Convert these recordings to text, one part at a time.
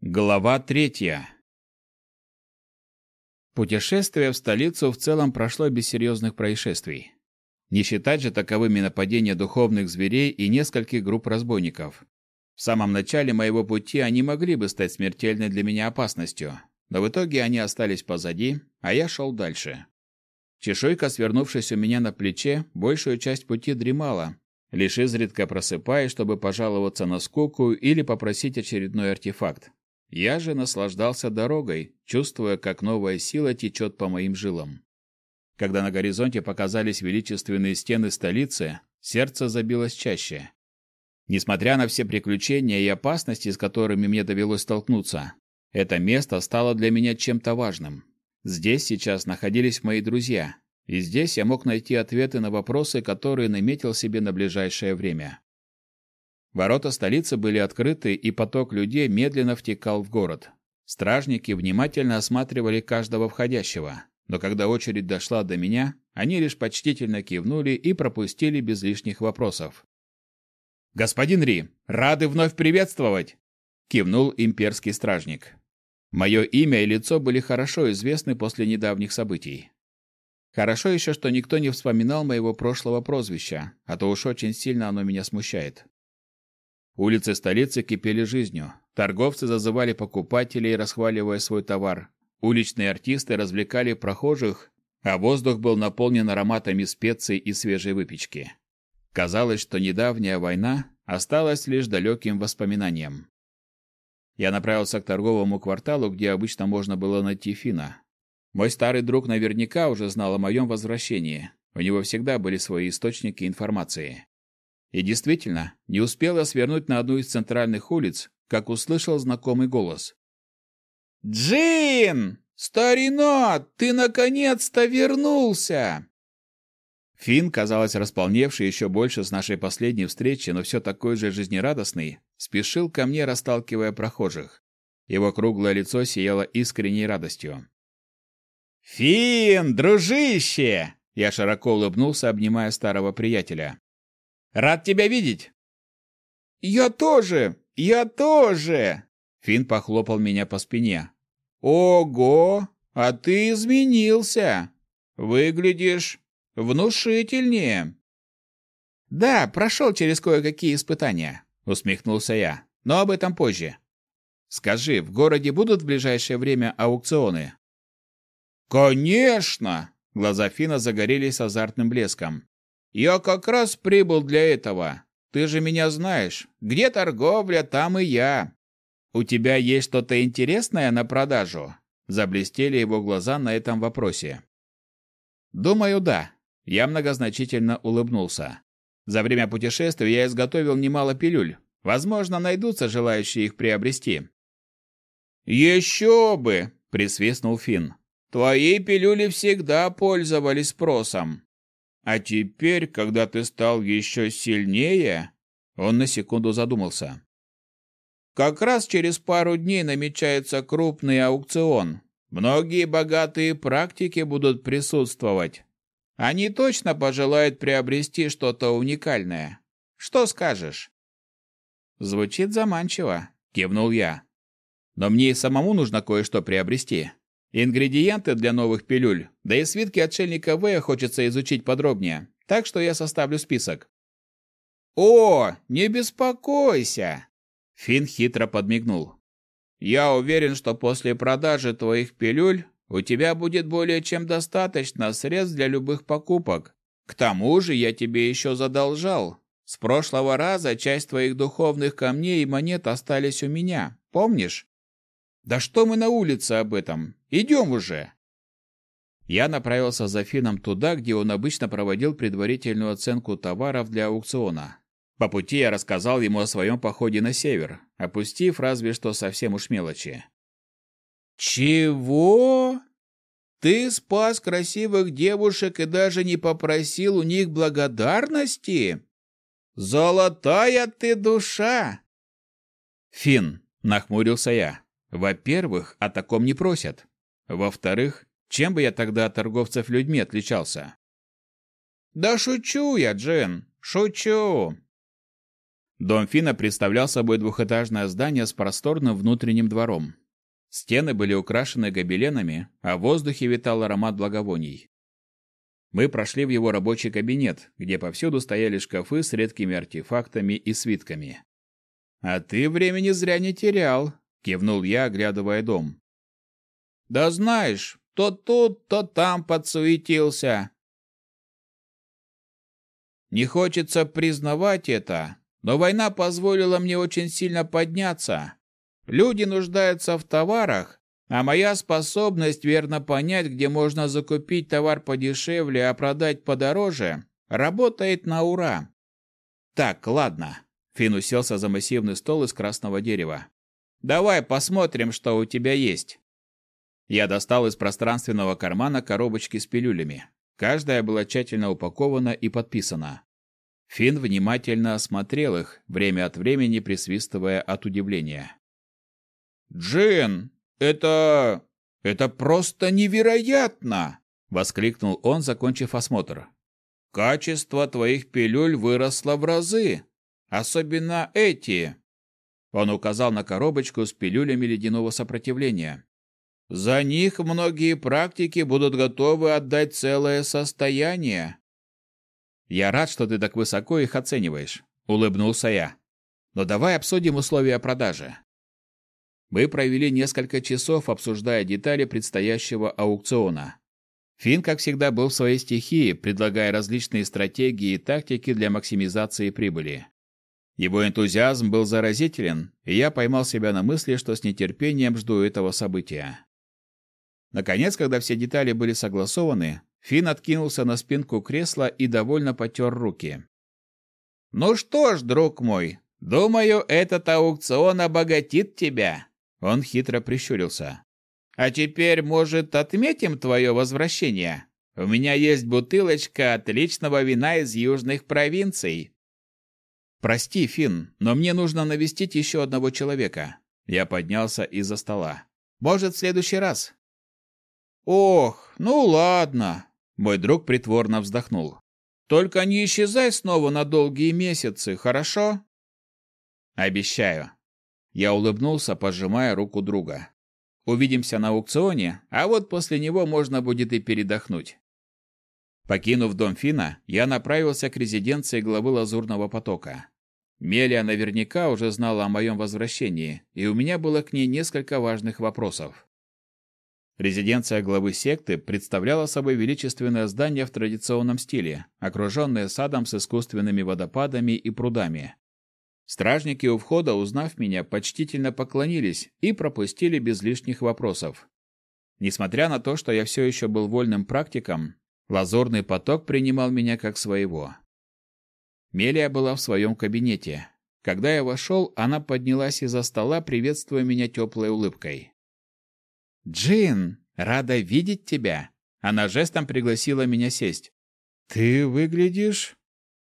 Глава третья. Путешествие в столицу в целом прошло без серьезных происшествий. Не считать же таковыми нападения духовных зверей и нескольких групп разбойников. В самом начале моего пути они могли бы стать смертельной для меня опасностью, но в итоге они остались позади, а я шел дальше. Чешуйка, свернувшись у меня на плече, большую часть пути дремала, лишь изредка просыпаясь, чтобы пожаловаться на скуку или попросить очередной артефакт. Я же наслаждался дорогой, чувствуя, как новая сила течет по моим жилам. Когда на горизонте показались величественные стены столицы, сердце забилось чаще. Несмотря на все приключения и опасности, с которыми мне довелось столкнуться, это место стало для меня чем-то важным. Здесь сейчас находились мои друзья, и здесь я мог найти ответы на вопросы, которые наметил себе на ближайшее время. Ворота столицы были открыты, и поток людей медленно втекал в город. Стражники внимательно осматривали каждого входящего, но когда очередь дошла до меня, они лишь почтительно кивнули и пропустили без лишних вопросов. «Господин Ри, рады вновь приветствовать!» — кивнул имперский стражник. Мое имя и лицо были хорошо известны после недавних событий. Хорошо еще, что никто не вспоминал моего прошлого прозвища, а то уж очень сильно оно меня смущает. Улицы столицы кипели жизнью. Торговцы зазывали покупателей, расхваливая свой товар. Уличные артисты развлекали прохожих, а воздух был наполнен ароматами специй и свежей выпечки. Казалось, что недавняя война осталась лишь далеким воспоминанием. Я направился к торговому кварталу, где обычно можно было найти Фина. Мой старый друг наверняка уже знал о моем возвращении. У него всегда были свои источники информации. И действительно, не успел я свернуть на одну из центральных улиц, как услышал знакомый голос. «Джин! Старина, ты наконец-то вернулся!» Финн, казалось, располневший еще больше с нашей последней встречи, но все такой же жизнерадостный, спешил ко мне, расталкивая прохожих. Его круглое лицо сияло искренней радостью. «Финн, дружище!» Я широко улыбнулся, обнимая старого приятеля. «Рад тебя видеть!» «Я тоже! Я тоже!» Финн похлопал меня по спине. «Ого! А ты изменился! Выглядишь внушительнее!» «Да, прошел через кое-какие испытания», — усмехнулся я. «Но об этом позже. Скажи, в городе будут в ближайшее время аукционы?» «Конечно!» — глаза Фина загорелись азартным блеском. «Я как раз прибыл для этого. Ты же меня знаешь. Где торговля, там и я. У тебя есть что-то интересное на продажу?» Заблестели его глаза на этом вопросе. «Думаю, да». Я многозначительно улыбнулся. За время путешествия я изготовил немало пилюль. Возможно, найдутся желающие их приобрести. «Еще бы!» — присвистнул Финн. «Твои пилюли всегда пользовались спросом. А теперь, когда ты стал еще сильнее...» Он на секунду задумался. «Как раз через пару дней намечается крупный аукцион. Многие богатые практики будут присутствовать. Они точно пожелают приобрести что-то уникальное. Что скажешь?» «Звучит заманчиво», — кивнул я. «Но мне и самому нужно кое-что приобрести. Ингредиенты для новых пилюль, да и свитки отшельника В хочется изучить подробнее, так что я составлю список». «О, не беспокойся!» Финн хитро подмигнул. «Я уверен, что после продажи твоих пилюль у тебя будет более чем достаточно средств для любых покупок. К тому же я тебе еще задолжал. С прошлого раза часть твоих духовных камней и монет остались у меня, помнишь? Да что мы на улице об этом? Идем уже!» Я направился за Фином туда, где он обычно проводил предварительную оценку товаров для аукциона. По пути я рассказал ему о своем походе на север, опустив разве что совсем уж мелочи. «Чего? Ты спас красивых девушек и даже не попросил у них благодарности? Золотая ты душа!» «Фин», — нахмурился я, — «во-первых, о таком не просят. Во-вторых, чем бы я тогда от торговцев людьми отличался?» «Да шучу я, Джен, шучу!» Дом Фина представлял собой двухэтажное здание с просторным внутренним двором. Стены были украшены гобеленами, а в воздухе витал аромат благовоний. Мы прошли в его рабочий кабинет, где повсюду стояли шкафы с редкими артефактами и свитками. «А ты времени зря не терял», — кивнул я, оглядывая дом. «Да знаешь, то тут, то там подсуетился». Не хочется признавать это, но война позволила мне очень сильно подняться. Люди нуждаются в товарах, а моя способность верно понять, где можно закупить товар подешевле, а продать подороже, работает на ура. Так, ладно. Фин уселся за массивный стол из красного дерева. Давай посмотрим, что у тебя есть. Я достал из пространственного кармана коробочки с пилюлями. Каждая была тщательно упакована и подписана. Фин внимательно осмотрел их, время от времени присвистывая от удивления. «Джин, это... это просто невероятно!» — воскликнул он, закончив осмотр. «Качество твоих пилюль выросло в разы, особенно эти!» Он указал на коробочку с пилюлями ледяного сопротивления. «За них многие практики будут готовы отдать целое состояние. Я рад, что ты так высоко их оцениваешь, улыбнулся я. Но давай обсудим условия продажи. Мы провели несколько часов, обсуждая детали предстоящего аукциона. Фин, как всегда, был в своей стихии, предлагая различные стратегии и тактики для максимизации прибыли. Его энтузиазм был заразителен, и я поймал себя на мысли, что с нетерпением жду этого события. Наконец, когда все детали были согласованы, Фин откинулся на спинку кресла и довольно потер руки. «Ну что ж, друг мой, думаю, этот аукцион обогатит тебя!» Он хитро прищурился. «А теперь, может, отметим твое возвращение? У меня есть бутылочка отличного вина из южных провинций». «Прости, Фин, но мне нужно навестить еще одного человека». Я поднялся из-за стола. «Может, в следующий раз?» «Ох, ну ладно!» Мой друг притворно вздохнул. «Только не исчезай снова на долгие месяцы, хорошо?» «Обещаю». Я улыбнулся, пожимая руку друга. «Увидимся на аукционе, а вот после него можно будет и передохнуть». Покинув дом Фина, я направился к резиденции главы Лазурного потока. Мелия наверняка уже знала о моем возвращении, и у меня было к ней несколько важных вопросов. Резиденция главы секты представляла собой величественное здание в традиционном стиле, окруженное садом с искусственными водопадами и прудами. Стражники у входа, узнав меня, почтительно поклонились и пропустили без лишних вопросов. Несмотря на то, что я все еще был вольным практиком, лазурный поток принимал меня как своего. Мелия была в своем кабинете. Когда я вошел, она поднялась из-за стола, приветствуя меня теплой улыбкой. «Джин, рада видеть тебя!» Она жестом пригласила меня сесть. «Ты выглядишь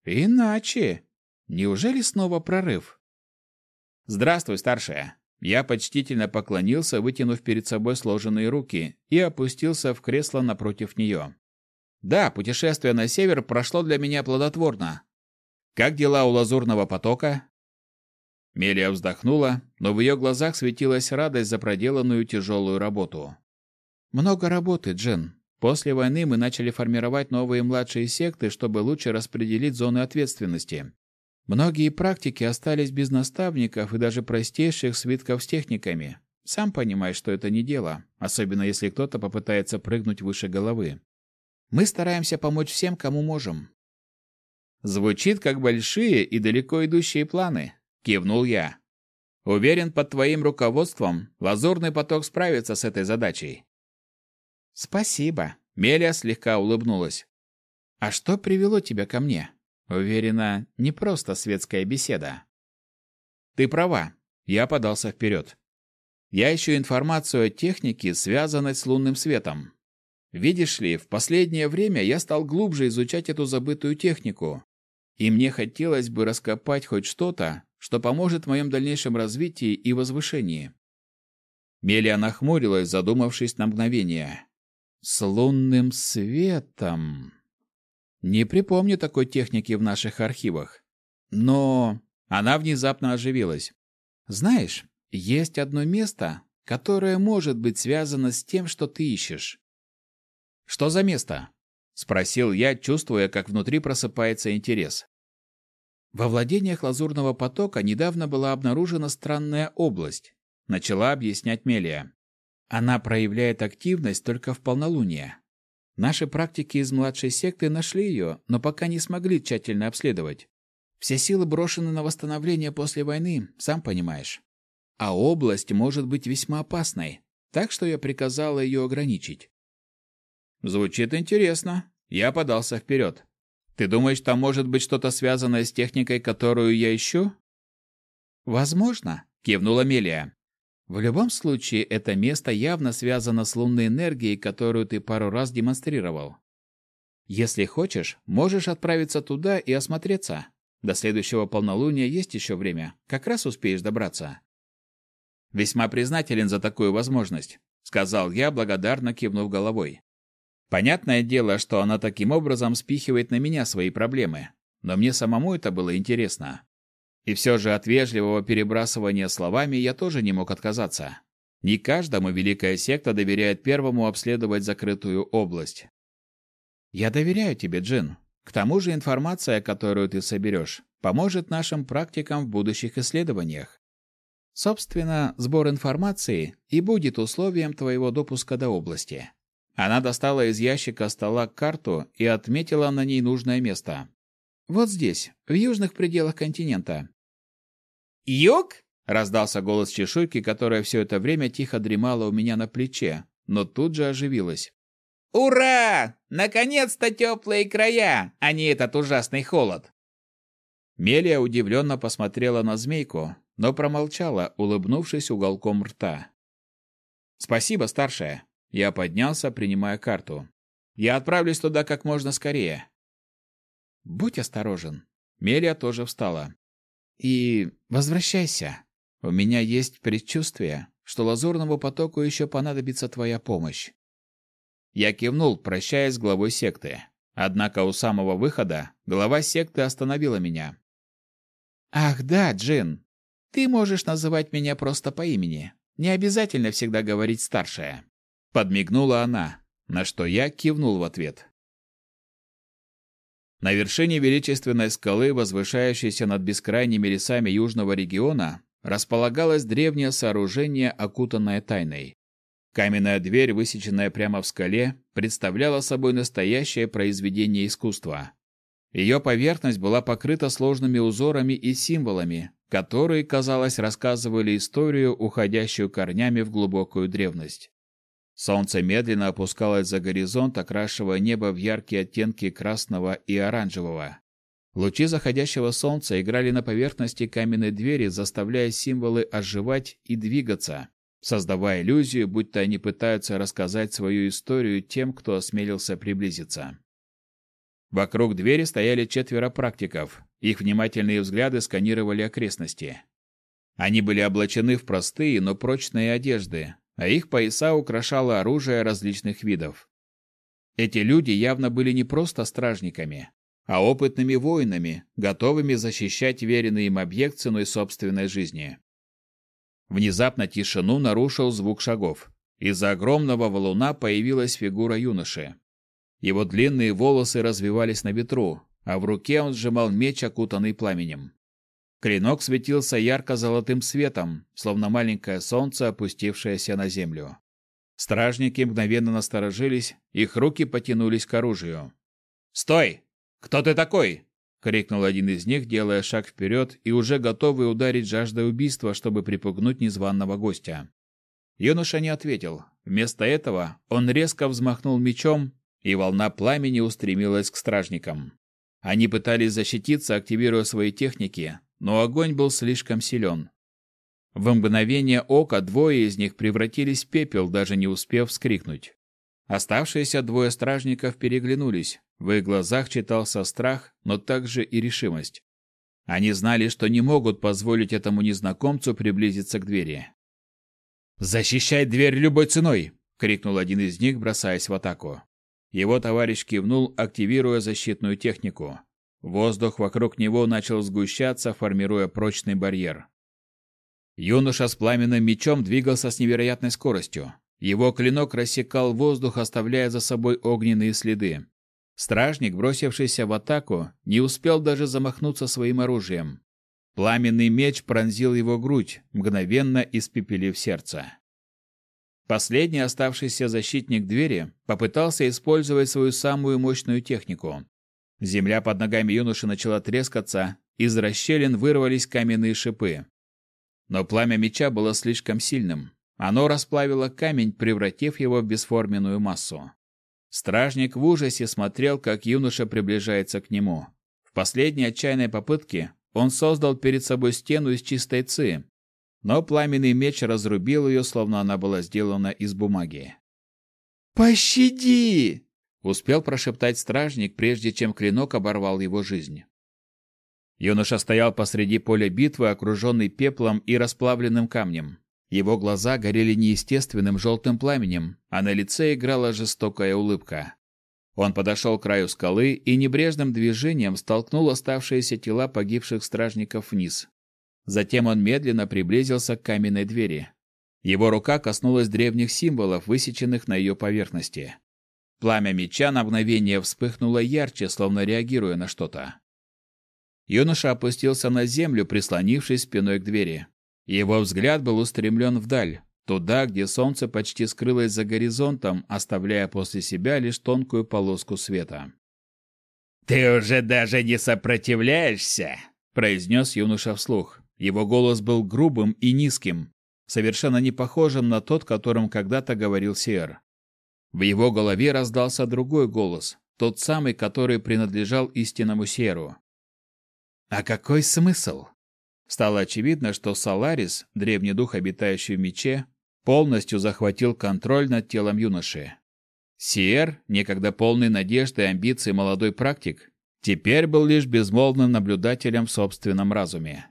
иначе. Неужели снова прорыв?» «Здравствуй, старшая!» Я почтительно поклонился, вытянув перед собой сложенные руки, и опустился в кресло напротив нее. «Да, путешествие на север прошло для меня плодотворно. Как дела у лазурного потока?» Мелия вздохнула, но в ее глазах светилась радость за проделанную тяжелую работу. «Много работы, Джен. После войны мы начали формировать новые младшие секты, чтобы лучше распределить зоны ответственности. Многие практики остались без наставников и даже простейших свитков с техниками. Сам понимаешь, что это не дело, особенно если кто-то попытается прыгнуть выше головы. Мы стараемся помочь всем, кому можем». Звучит как большие и далеко идущие планы, кивнул я. Уверен, под твоим руководством лазурный поток справится с этой задачей. Спасибо, Меля слегка улыбнулась. А что привело тебя ко мне? Уверена, не просто светская беседа. Ты права. Я подался вперед. Я ищу информацию о технике, связанной с лунным светом. Видишь ли, в последнее время я стал глубже изучать эту забытую технику, и мне хотелось бы раскопать хоть что-то, что поможет в моем дальнейшем развитии и возвышении. Мелия нахмурилась, задумавшись на мгновение. С лунным светом. Не припомню такой техники в наших архивах. Но Она внезапно оживилась. «Знаешь, есть одно место, которое может быть связано с тем, что ты ищешь». «Что за место?» — спросил я, чувствуя, как внутри просыпается интерес. Во владениях Лазурного потока недавно была обнаружена странная область, начала объяснять Мелия. Она проявляет активность только в полнолуние. Наши практики из младшей секты нашли ее, но пока не смогли тщательно обследовать. Все силы брошены на восстановление после войны, сам понимаешь. А область может быть весьма опасной, так что я приказала ее ограничить. Звучит интересно. Я подался вперед. Ты думаешь, там может быть что-то связанное с техникой, которую я ищу? Возможно, кивнула Мелия. В любом случае, это место явно связано с лунной энергией, которую ты пару раз демонстрировал. Если хочешь, можешь отправиться туда и осмотреться. До следующего полнолуния есть еще время. Как раз успеешь добраться. Весьма признателен за такую возможность, сказал я, благодарно кивнув головой. Понятное дело, что она таким образом спихивает на меня свои проблемы, но мне самому это было интересно. И все же от вежливого перебрасывания словами я тоже не мог отказаться. Не каждому великая секта доверяет первому обследовать закрытую область. Я доверяю тебе, Джин. К тому же информация, которую ты соберешь, поможет нашим практикам в будущих исследованиях. Собственно, сбор информации и будет условием твоего допуска до области. Она достала из ящика стола карту и отметила на ней нужное место. Вот здесь, в южных пределах континента. «Юг?» — раздался голос чешуйки, которая все это время тихо дремала у меня на плече, но тут же оживилась. «Ура! Наконец-то теплые края, а не этот ужасный холод!» Мелия удивленно посмотрела на змейку, но промолчала, улыбнувшись уголком рта. «Спасибо, старшая!» Я поднялся, принимая карту. «Я отправлюсь туда как можно скорее». «Будь осторожен!» Мелия тоже встала. И возвращайся. У меня есть предчувствие, что лазурному потоку еще понадобится твоя помощь. Я кивнул, прощаясь с главой секты. Однако у самого выхода глава секты остановила меня. Ах, да, Джин. Ты можешь называть меня просто по имени. Не обязательно всегда говорить старшая. Подмигнула она, на что я кивнул в ответ. На вершине величественной скалы, возвышающейся над бескрайними лесами южного региона, располагалось древнее сооружение, окутанное тайной. Каменная дверь, высеченная прямо в скале, представляла собой настоящее произведение искусства. Ее поверхность была покрыта сложными узорами и символами, которые, казалось, рассказывали историю, уходящую корнями в глубокую древность. Солнце медленно опускалось за горизонт, окрашивая небо в яркие оттенки красного и оранжевого. Лучи заходящего солнца играли на поверхности каменной двери, заставляя символы оживать и двигаться, создавая иллюзию, будто они пытаются рассказать свою историю тем, кто осмелился приблизиться. Вокруг двери стояли четверо практиков. Их внимательные взгляды сканировали окрестности. Они были облачены в простые, но прочные одежды, а их пояса украшало оружие различных видов. Эти люди явно были не просто стражниками, а опытными воинами, готовыми защищать веренный им объект ценой собственной жизни. Внезапно тишину нарушил звук шагов. Из-за огромного валуна появилась фигура юноши. Его длинные волосы развивались на ветру, а в руке он сжимал меч, окутанный пламенем. Клинок светился ярко-золотым светом, словно маленькое солнце, опустившееся на землю. Стражники мгновенно насторожились, их руки потянулись к оружию. «Стой! Кто ты такой?» — крикнул один из них, делая шаг вперед и уже готовый ударить жаждой убийства, чтобы припугнуть незваного гостя. Юноша не ответил. Вместо этого он резко взмахнул мечом, и волна пламени устремилась к стражникам. Они пытались защититься, активируя свои техники, но огонь был слишком силен. В мгновение ока двое из них превратились в пепел, даже не успев вскрикнуть. Оставшиеся двое стражников переглянулись. В их глазах читался страх, но также и решимость. Они знали, что не могут позволить этому незнакомцу приблизиться к двери. «Защищай дверь любой ценой!» — крикнул один из них, бросаясь в атаку. Его товарищ кивнул, активируя защитную технику. Воздух вокруг него начал сгущаться, формируя прочный барьер. Юноша с пламенным мечом двигался с невероятной скоростью. Его клинок рассекал воздух, оставляя за собой огненные следы. Стражник, бросившийся в атаку, не успел даже замахнуться своим оружием. Пламенный меч пронзил его грудь, мгновенно испепелив сердце. Последний оставшийся защитник двери попытался использовать свою самую мощную технику. Земля под ногами юноши начала трескаться, из расщелин вырвались каменные шипы. Но пламя меча было слишком сильным. Оно расплавило камень, превратив его в бесформенную массу. Стражник в ужасе смотрел, как юноша приближается к нему. В последней отчаянной попытке он создал перед собой стену из чистой ци, но пламенный меч разрубил ее, словно она была сделана из бумаги. «Пощади!» — успел прошептать стражник, прежде чем клинок оборвал его жизнь. Юноша стоял посреди поля битвы, окруженный пеплом и расплавленным камнем. Его глаза горели неестественным желтым пламенем, а на лице играла жестокая улыбка. Он подошел к краю скалы и небрежным движением столкнул оставшиеся тела погибших стражников вниз. Затем он медленно приблизился к каменной двери. Его рука коснулась древних символов, высеченных на ее поверхности. Пламя меча на мгновение вспыхнуло ярче, словно реагируя на что-то. Юноша опустился на землю, прислонившись спиной к двери. Его взгляд был устремлен вдаль, туда, где солнце почти скрылось за горизонтом, оставляя после себя лишь тонкую полоску света. «Ты уже даже не сопротивляешься!» – произнес юноша вслух. Его голос был грубым и низким, совершенно не похожим на тот, которым когда-то говорил Сиэр. В его голове раздался другой голос, тот самый, который принадлежал истинному Серу. А какой смысл? Стало очевидно, что Саларис, древний дух, обитающий в мече, полностью захватил контроль над телом юноши. Сиер, некогда полный надежды и амбиций молодой практик, теперь был лишь безмолвным наблюдателем в собственном разуме.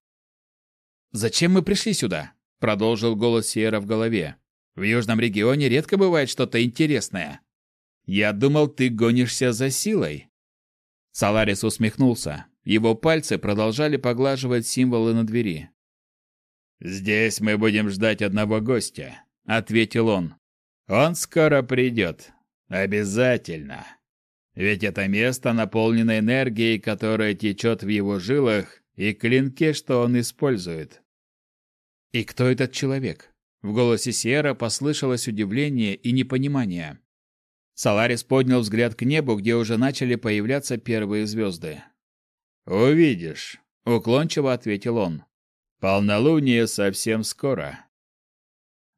«Зачем мы пришли сюда?» — продолжил голос Сиера в голове. «В южном регионе редко бывает что-то интересное. Я думал, ты гонишься за силой». Саларис усмехнулся. Его пальцы продолжали поглаживать символы на двери. «Здесь мы будем ждать одного гостя», — ответил он. «Он скоро придет. Обязательно. Ведь это место наполнено энергией, которая течет в его жилах, и клинке, что он использует». «И кто этот человек?» В голосе Сиера послышалось удивление и непонимание. Саларис поднял взгляд к небу, где уже начали появляться первые звезды. «Увидишь», — уклончиво ответил он. «Полнолуние совсем скоро».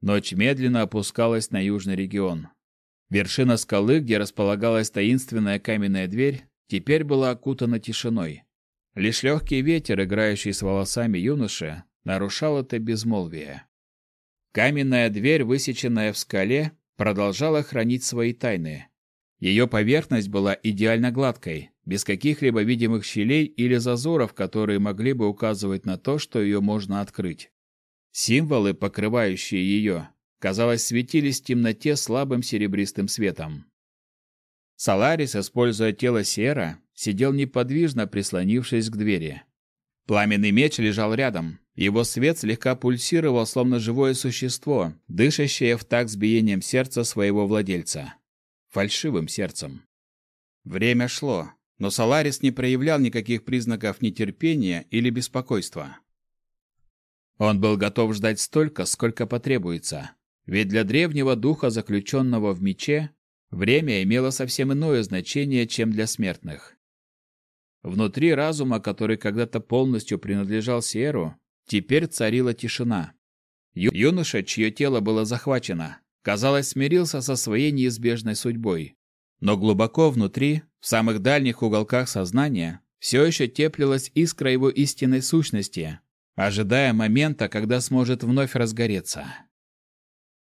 Ночь медленно опускалась на южный регион. Вершина скалы, где располагалась таинственная каменная дверь, теперь была окутана тишиной. Лишь легкий ветер, играющий с волосами юноши, нарушал это безмолвие. Каменная дверь, высеченная в скале, продолжала хранить свои тайны. Ее поверхность была идеально гладкой, без каких-либо видимых щелей или зазоров, которые могли бы указывать на то, что ее можно открыть. Символы, покрывающие ее, казалось, светились в темноте слабым серебристым светом. Саларис, используя тело Сера, сидел неподвижно, прислонившись к двери. Пламенный меч лежал рядом. Его свет слегка пульсировал, словно живое существо, дышащее в такт с биением сердца своего владельца. Фальшивым сердцем. Время шло, но Саларис не проявлял никаких признаков нетерпения или беспокойства. Он был готов ждать столько, сколько потребуется, ведь для древнего духа, заключенного в мече, время имело совсем иное значение, чем для смертных. Внутри разума, который когда-то полностью принадлежал Сиеру, теперь царила тишина. Юноша, чье тело было захвачено, казалось, смирился со своей неизбежной судьбой. Но глубоко внутри, в самых дальних уголках сознания, все еще теплилась искра его истинной сущности, ожидая момента, когда сможет вновь разгореться.